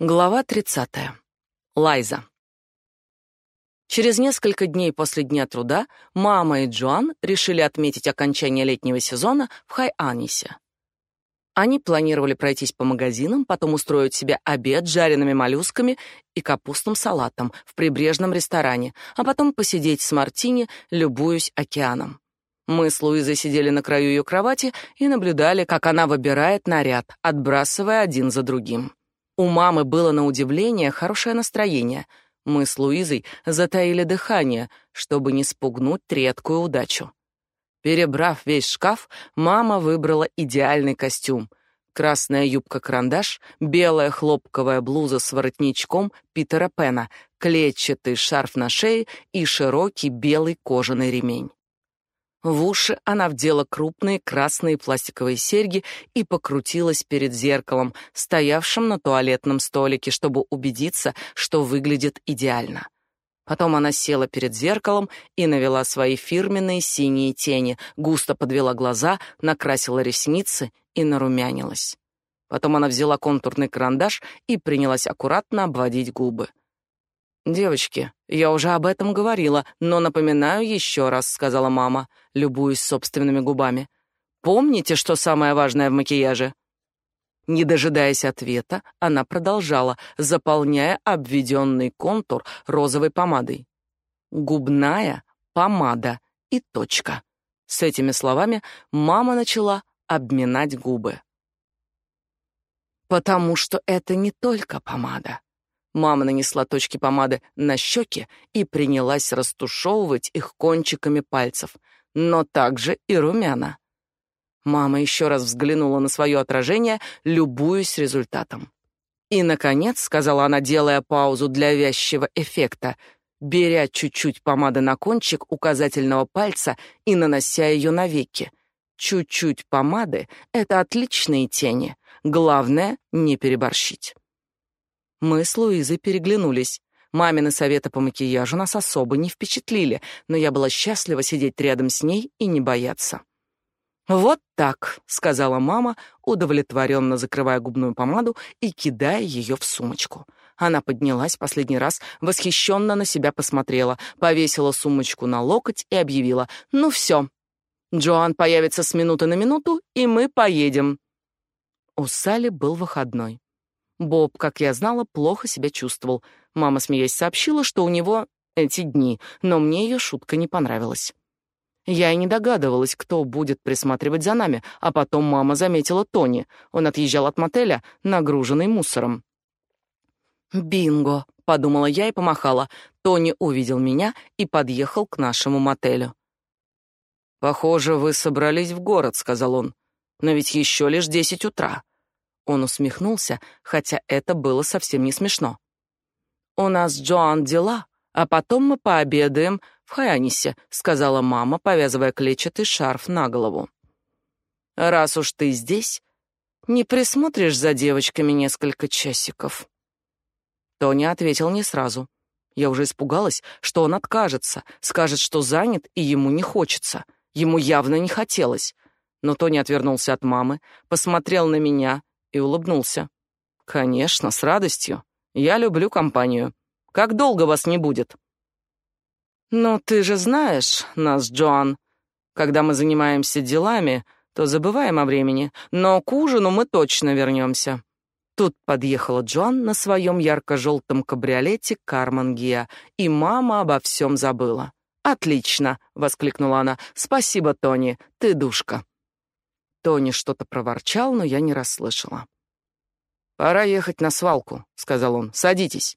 Глава 30. Лайза. Через несколько дней после Дня труда мама и Джоан решили отметить окончание летнего сезона в Хай-Анисе. Они планировали пройтись по магазинам, потом устроить себе обед с жареными моллюсками и капустным салатом в прибрежном ресторане, а потом посидеть с Мартини, любуясь океаном. Мы с Луизой сидели на краю ее кровати и наблюдали, как она выбирает наряд, отбрасывая один за другим. У мамы было на удивление хорошее настроение. Мы с Луизой затаили дыхание, чтобы не спугнуть редкую удачу. Перебрав весь шкаф, мама выбрала идеальный костюм. Красная юбка-карандаш, белая хлопковая блуза с воротничком Питера Пена, клетчатый шарф на шее и широкий белый кожаный ремень. В уши она вдела крупные красные пластиковые серьги и покрутилась перед зеркалом, стоявшим на туалетном столике, чтобы убедиться, что выглядит идеально. Потом она села перед зеркалом и навела свои фирменные синие тени, густо подвела глаза, накрасила ресницы и нарумянилась. Потом она взяла контурный карандаш и принялась аккуратно обводить губы. «Девочки, я уже об этом говорила, но напоминаю еще раз», — сказала мама, любуясь собственными губами. «Помните, что самое важное в макияже?» Не дожидаясь ответа, она продолжала, заполняя обведенный контур розовой помадой. «Губная помада и точка». С этими словами мама начала обминать губы. «Потому что это не только помада». Мама нанесла точки помады на щеки и принялась растушевывать их кончиками пальцев, но также и румяна. Мама еще раз взглянула на свое отражение, любуясь результатом. И, наконец, сказала она, делая паузу для вязчего эффекта, беря чуть-чуть помады на кончик указательного пальца и нанося ее на веки. Чуть-чуть помады — это отличные тени. Главное — не переборщить. Мы с Луизой переглянулись. Мамины советы по макияжу нас особо не впечатлили, но я была счастлива сидеть рядом с ней и не бояться. «Вот так», — сказала мама, удовлетворенно закрывая губную помаду и кидая ее в сумочку. Она поднялась последний раз, восхищенно на себя посмотрела, повесила сумочку на локоть и объявила «Ну все, Джоан появится с минуты на минуту, и мы поедем». У Сали был выходной. Боб, как я знала, плохо себя чувствовал. Мама, смеясь, сообщила, что у него эти дни, но мне ее шутка не понравилась. Я и не догадывалась, кто будет присматривать за нами, а потом мама заметила Тони. Он отъезжал от мотеля, нагруженный мусором. «Бинго!» — подумала я и помахала. Тони увидел меня и подъехал к нашему мотелю. «Похоже, вы собрались в город», — сказал он. «Но ведь еще лишь десять утра. Он усмехнулся, хотя это было совсем не смешно. «У нас, Джоан, дела, а потом мы пообедаем в Хаянисе», сказала мама, повязывая клетчатый шарф на голову. «Раз уж ты здесь, не присмотришь за девочками несколько часиков?» Тони ответил не сразу. Я уже испугалась, что он откажется, скажет, что занят и ему не хочется. Ему явно не хотелось. Но Тони отвернулся от мамы, посмотрел на меня и улыбнулся. «Конечно, с радостью. Я люблю компанию. Как долго вас не будет?» «Но ты же знаешь нас, Джоан. Когда мы занимаемся делами, то забываем о времени, но к ужину мы точно вернемся». Тут подъехала Джоан на своем ярко-желтом кабриолете Карман Гиа, и мама обо всем забыла. «Отлично!» — воскликнула она. «Спасибо, Тони, ты душка». Тони что-то проворчал, но я не расслышала. «Пора ехать на свалку», — сказал он. «Садитесь».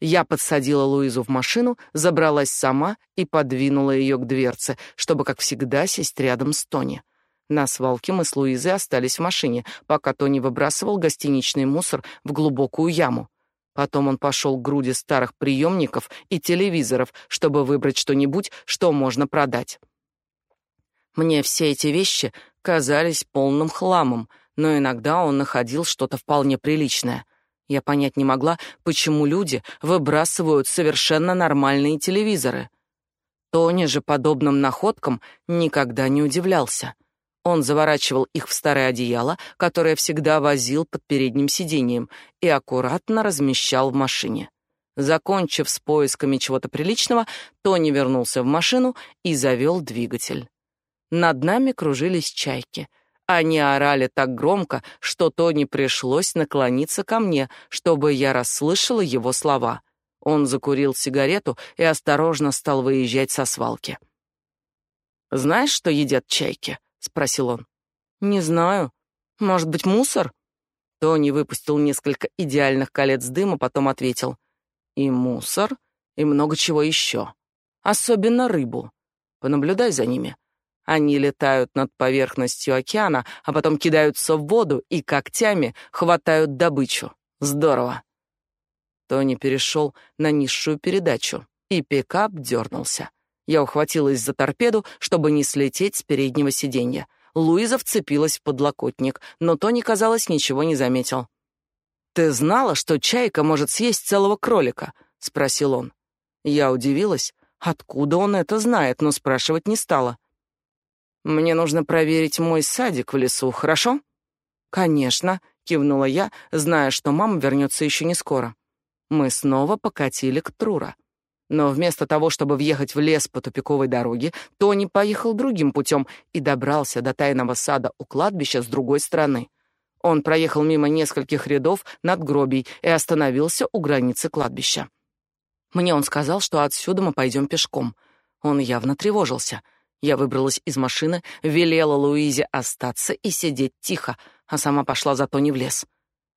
Я подсадила Луизу в машину, забралась сама и подвинула ее к дверце, чтобы, как всегда, сесть рядом с Тони. На свалке мы с Луизой остались в машине, пока Тони выбрасывал гостиничный мусор в глубокую яму. Потом он пошел к груди старых приемников и телевизоров, чтобы выбрать что-нибудь, что можно продать. Мне все эти вещи казались полным хламом, но иногда он находил что-то вполне приличное. Я понять не могла, почему люди выбрасывают совершенно нормальные телевизоры. Тони же подобным находкам никогда не удивлялся. Он заворачивал их в старое одеяло, которое всегда возил под передним сиденьем, и аккуратно размещал в машине. Закончив с поисками чего-то приличного, Тони вернулся в машину и завел двигатель. Над нами кружились чайки. Они орали так громко, что Тони пришлось наклониться ко мне, чтобы я расслышала его слова. Он закурил сигарету и осторожно стал выезжать со свалки. «Знаешь, что едят чайки?» спросил он. Не знаю. Может быть, мусор? Тони выпустил несколько идеальных колец дыма, потом ответил: и мусор, и много чего еще. Особенно рыбу. Понаблюдай за ними. Они летают над поверхностью океана, а потом кидаются в воду и когтями хватают добычу. Здорово. Тони перешел на низшую передачу, и пикап дернулся. Я ухватилась за торпеду, чтобы не слететь с переднего сиденья. Луиза вцепилась в подлокотник, но Тони, казалось, ничего не заметил. «Ты знала, что чайка может съесть целого кролика?» — спросил он. Я удивилась, откуда он это знает, но спрашивать не стала. «Мне нужно проверить мой садик в лесу, хорошо?» «Конечно», — кивнула я, зная, что мама вернется еще не скоро. Мы снова покатили к Трура. Но вместо того, чтобы въехать в лес по тупиковой дороге, Тони поехал другим путем и добрался до тайного сада у кладбища с другой стороны. Он проехал мимо нескольких рядов надгробий и остановился у границы кладбища. Мне он сказал, что отсюда мы пойдем пешком. Он явно тревожился. Я выбралась из машины, велела Луизе остаться и сидеть тихо, а сама пошла за Тони в лес.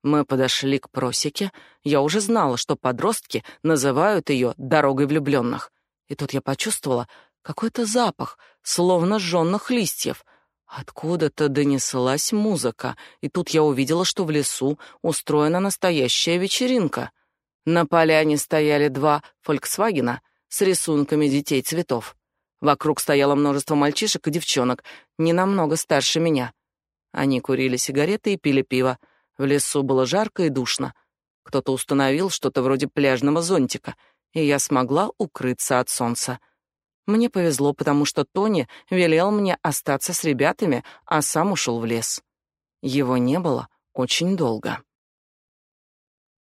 Мы подошли к просеке. Я уже знала, что подростки называют ее «дорогой влюбленных». И тут я почувствовала какой-то запах, словно жженных листьев. Откуда-то донеслась музыка, и тут я увидела, что в лесу устроена настоящая вечеринка. На поляне стояли два «Фольксвагена» с рисунками детей цветов. Вокруг стояло множество мальчишек и девчонок, не намного старше меня. Они курили сигареты и пили пиво. В лесу было жарко и душно. Кто-то установил что-то вроде пляжного зонтика, и я смогла укрыться от солнца. Мне повезло, потому что Тони велел мне остаться с ребятами, а сам ушел в лес. Его не было очень долго.